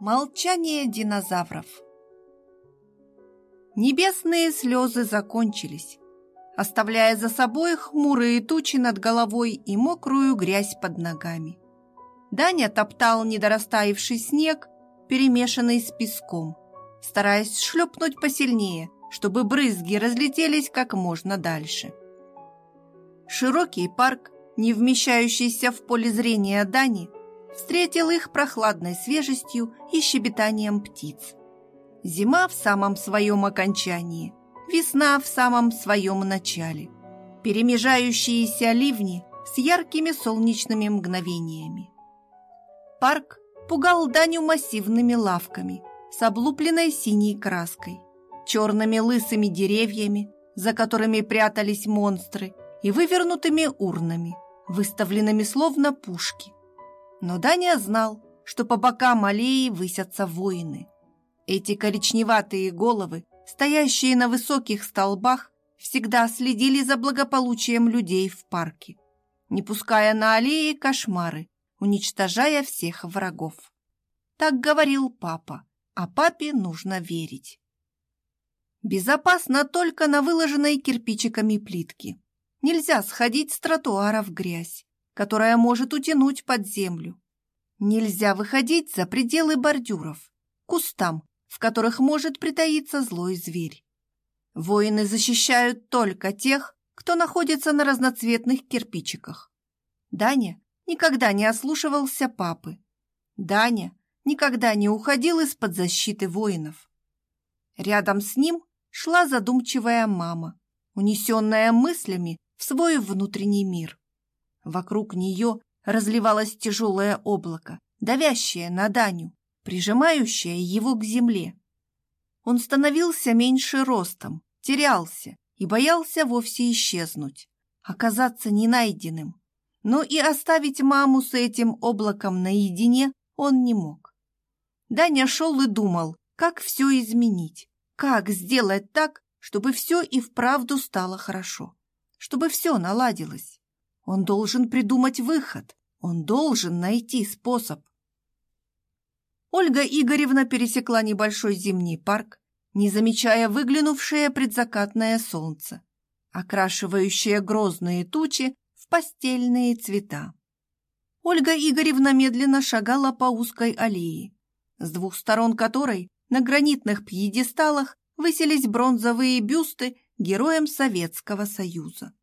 Молчание динозавров Небесные слезы закончились, оставляя за собой хмурые тучи над головой и мокрую грязь под ногами. Даня топтал недорастаявший снег, перемешанный с песком, стараясь шлепнуть посильнее, чтобы брызги разлетелись как можно дальше. Широкий парк, не вмещающийся в поле зрения Дани, встретил их прохладной свежестью и щебетанием птиц. Зима в самом своем окончании, весна в самом своем начале, перемежающиеся ливни с яркими солнечными мгновениями. Парк пугал Даню массивными лавками с облупленной синей краской, черными лысыми деревьями, за которыми прятались монстры, и вывернутыми урнами, выставленными словно пушки. Но Даня знал, что по бокам аллеи высятся воины. Эти коричневатые головы, стоящие на высоких столбах, всегда следили за благополучием людей в парке, не пуская на аллеи кошмары, уничтожая всех врагов. Так говорил папа, а папе нужно верить. Безопасно только на выложенной кирпичиками плитке. Нельзя сходить с тротуара в грязь которая может утянуть под землю. Нельзя выходить за пределы бордюров, кустам, в которых может притаиться злой зверь. Воины защищают только тех, кто находится на разноцветных кирпичиках. Даня никогда не ослушивался папы. Даня никогда не уходил из-под защиты воинов. Рядом с ним шла задумчивая мама, унесенная мыслями в свой внутренний мир. Вокруг нее разливалось тяжелое облако, давящее на Даню, прижимающее его к земле. Он становился меньше ростом, терялся и боялся вовсе исчезнуть, оказаться ненайденным. Но и оставить маму с этим облаком наедине он не мог. Даня шел и думал, как все изменить, как сделать так, чтобы все и вправду стало хорошо, чтобы все наладилось. Он должен придумать выход. Он должен найти способ. Ольга Игоревна пересекла небольшой зимний парк, не замечая выглянувшее предзакатное солнце, окрашивающее грозные тучи в постельные цвета. Ольга Игоревна медленно шагала по узкой аллее, с двух сторон которой на гранитных пьедесталах высились бронзовые бюсты героям Советского Союза.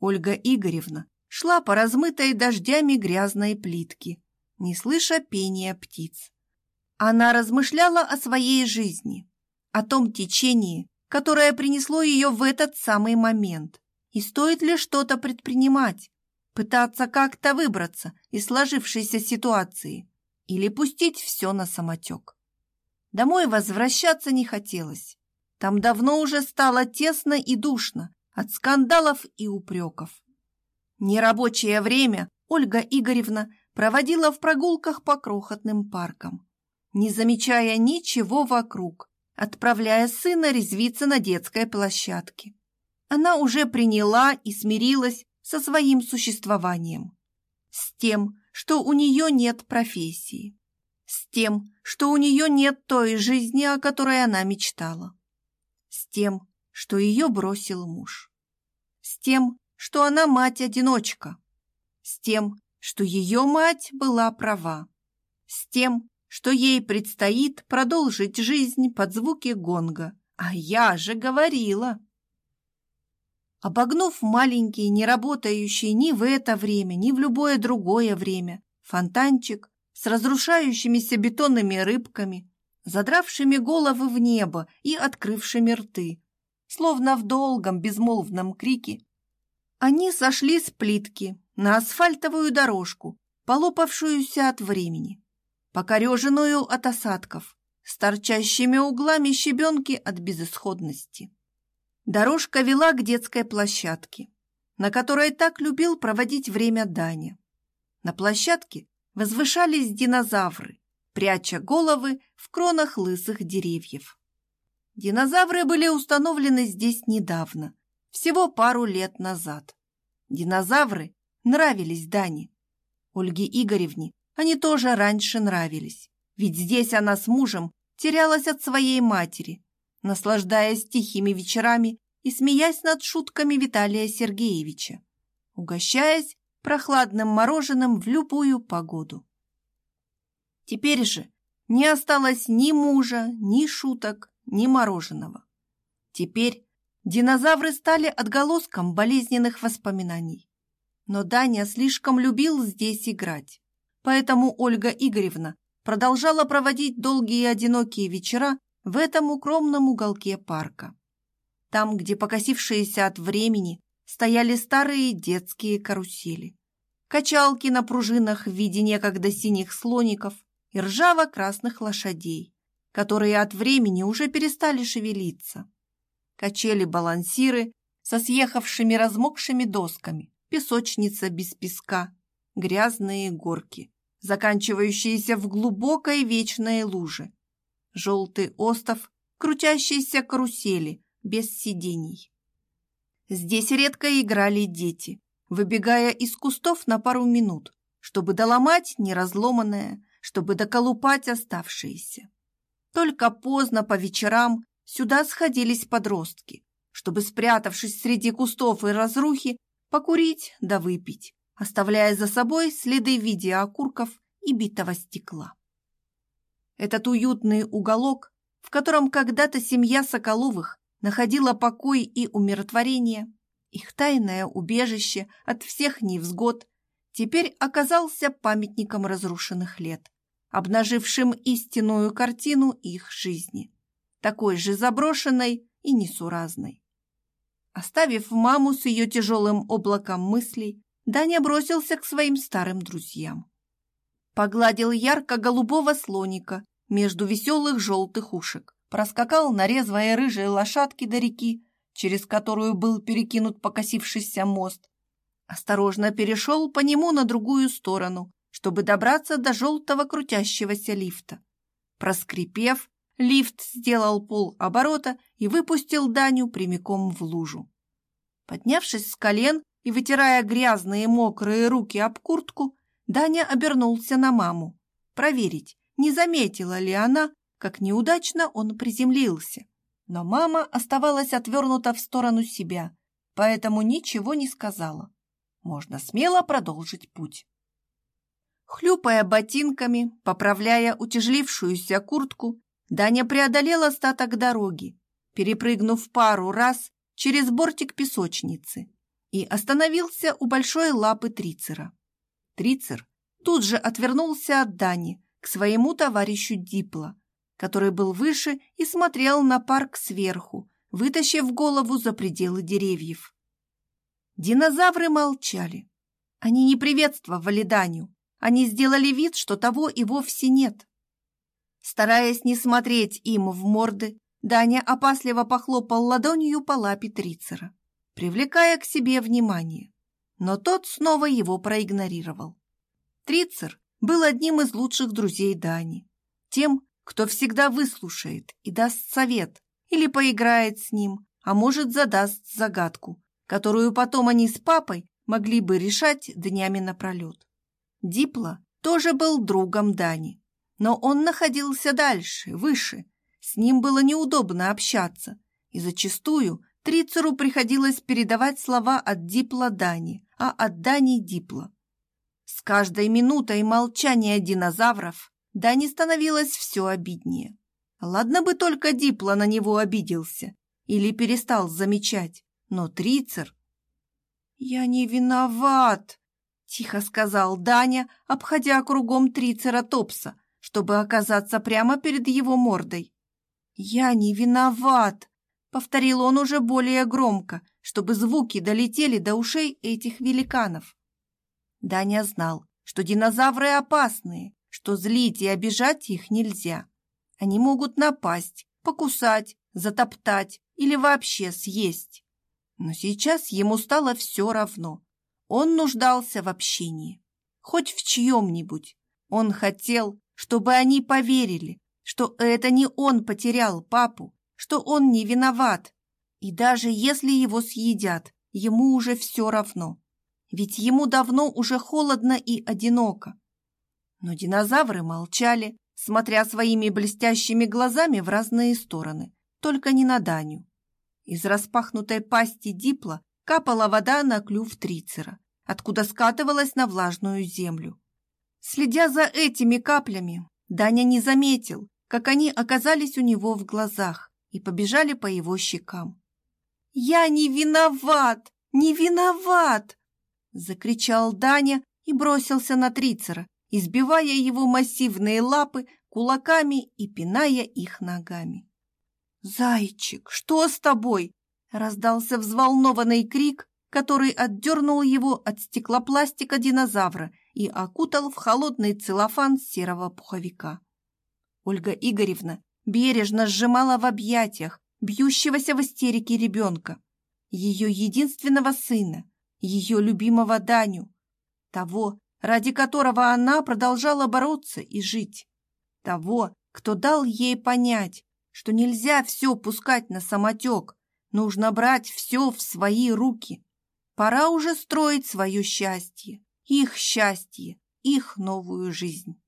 Ольга Игоревна шла по размытой дождями грязной плитке, не слыша пения птиц. Она размышляла о своей жизни, о том течении, которое принесло ее в этот самый момент, и стоит ли что-то предпринимать, пытаться как-то выбраться из сложившейся ситуации или пустить все на самотек. Домой возвращаться не хотелось. Там давно уже стало тесно и душно от скандалов и упреков. Нерабочее время Ольга Игоревна проводила в прогулках по крохотным паркам, не замечая ничего вокруг, отправляя сына резвиться на детской площадке. Она уже приняла и смирилась со своим существованием, с тем, что у нее нет профессии, с тем, что у нее нет той жизни, о которой она мечтала, с тем, что ее бросил муж, с тем, что она мать-одиночка, с тем, что ее мать была права, с тем, что ей предстоит продолжить жизнь под звуки гонга. А я же говорила. Обогнув маленький, не работающий ни в это время, ни в любое другое время, фонтанчик с разрушающимися бетонными рыбками, задравшими головы в небо и открывшими рты, словно в долгом безмолвном крике, они сошли с плитки на асфальтовую дорожку, полопавшуюся от времени, покореженную от осадков, с торчащими углами щебенки от безысходности. Дорожка вела к детской площадке, на которой так любил проводить время Даня. На площадке возвышались динозавры, пряча головы в кронах лысых деревьев. Динозавры были установлены здесь недавно, всего пару лет назад. Динозавры нравились Дане. Ольге Игоревне они тоже раньше нравились. ведь здесь она с мужем терялась от своей матери, наслаждаясь тихими вечерами и смеясь над шутками Виталия Сергеевича, угощаясь прохладным мороженым в любую погоду. Теперь же не осталось ни мужа, ни шуток, ни мороженого. Теперь динозавры стали отголоском болезненных воспоминаний. Но Даня слишком любил здесь играть, поэтому Ольга Игоревна продолжала проводить долгие одинокие вечера в этом укромном уголке парка. Там, где покосившиеся от времени стояли старые детские карусели, качалки на пружинах в виде некогда синих слоников и ржаво-красных лошадей, которые от времени уже перестали шевелиться. Качели-балансиры со съехавшими размокшими досками, песочница без песка, грязные горки, заканчивающиеся в глубокой вечной луже, желтый остов крутящейся карусели без сидений. Здесь редко играли дети, выбегая из кустов на пару минут, чтобы доломать неразломанное, чтобы доколупать оставшиеся. Только поздно по вечерам сюда сходились подростки, чтобы, спрятавшись среди кустов и разрухи, покурить да выпить, оставляя за собой следы в виде окурков и битого стекла. Этот уютный уголок, в котором когда-то семья Соколовых находила покой и умиротворение, их тайное убежище от всех невзгод, теперь оказался памятником разрушенных лет, обнажившим истинную картину их жизни, такой же заброшенной и несуразной. Оставив маму с ее тяжелым облаком мыслей, Даня бросился к своим старым друзьям. Погладил ярко-голубого слоника между веселых желтых ушек, проскакал на резвой рыжей лошадке до реки, через которую был перекинут покосившийся мост, осторожно перешел по нему на другую сторону, чтобы добраться до желтого крутящегося лифта. Проскрипев, лифт сделал пол оборота и выпустил Даню прямиком в лужу. Поднявшись с колен и вытирая грязные мокрые руки об куртку, Даня обернулся на маму, проверить, не заметила ли она, как неудачно он приземлился. Но мама оставалась отвернута в сторону себя, поэтому ничего не сказала. Можно смело продолжить путь. Хлюпая ботинками, поправляя утяжелившуюся куртку, Даня преодолел остаток дороги, перепрыгнув пару раз через бортик песочницы и остановился у большой лапы Трицера. Трицер тут же отвернулся от Дани к своему товарищу Дипла, который был выше и смотрел на парк сверху, вытащив голову за пределы деревьев. Динозавры молчали. Они не приветствовали Даню, они сделали вид, что того и вовсе нет. Стараясь не смотреть им в морды, Даня опасливо похлопал ладонью по лапе Трицера, привлекая к себе внимание. Но тот снова его проигнорировал. Трицер был одним из лучших друзей Дани, тем, кто всегда выслушает и даст совет или поиграет с ним, а может задаст загадку, которую потом они с папой могли бы решать днями напролет. Дипла тоже был другом Дани, но он находился дальше, выше. С ним было неудобно общаться, и зачастую Трицеру приходилось передавать слова от Дипла Дани, а от Дани Дипла. С каждой минутой молчания динозавров Дани становилось все обиднее. Ладно бы только Дипла на него обиделся или перестал замечать, но Трицер... «Я не виноват!» Тихо сказал Даня, обходя кругом трицератопса, чтобы оказаться прямо перед его мордой. «Я не виноват!» — повторил он уже более громко, чтобы звуки долетели до ушей этих великанов. Даня знал, что динозавры опасные, что злить и обижать их нельзя. Они могут напасть, покусать, затоптать или вообще съесть. Но сейчас ему стало все равно. Он нуждался в общении, хоть в чьем-нибудь. Он хотел, чтобы они поверили, что это не он потерял папу, что он не виноват. И даже если его съедят, ему уже все равно. Ведь ему давно уже холодно и одиноко. Но динозавры молчали, смотря своими блестящими глазами в разные стороны, только не на Даню. Из распахнутой пасти дипла капала вода на клюв трицера, откуда скатывалась на влажную землю. Следя за этими каплями, Даня не заметил, как они оказались у него в глазах и побежали по его щекам. «Я не виноват! Не виноват!» Закричал Даня и бросился на Трицера, избивая его массивные лапы кулаками и пиная их ногами. «Зайчик, что с тобой?» Раздался взволнованный крик, который отдернул его от стеклопластика динозавра и окутал в холодный целлофан серого пуховика. Ольга Игоревна бережно сжимала в объятиях бьющегося в истерике ребенка, ее единственного сына, ее любимого Даню, того, ради которого она продолжала бороться и жить, того, кто дал ей понять, что нельзя все пускать на самотек, нужно брать все в свои руки. Пора уже строить свое счастье, их счастье, их новую жизнь.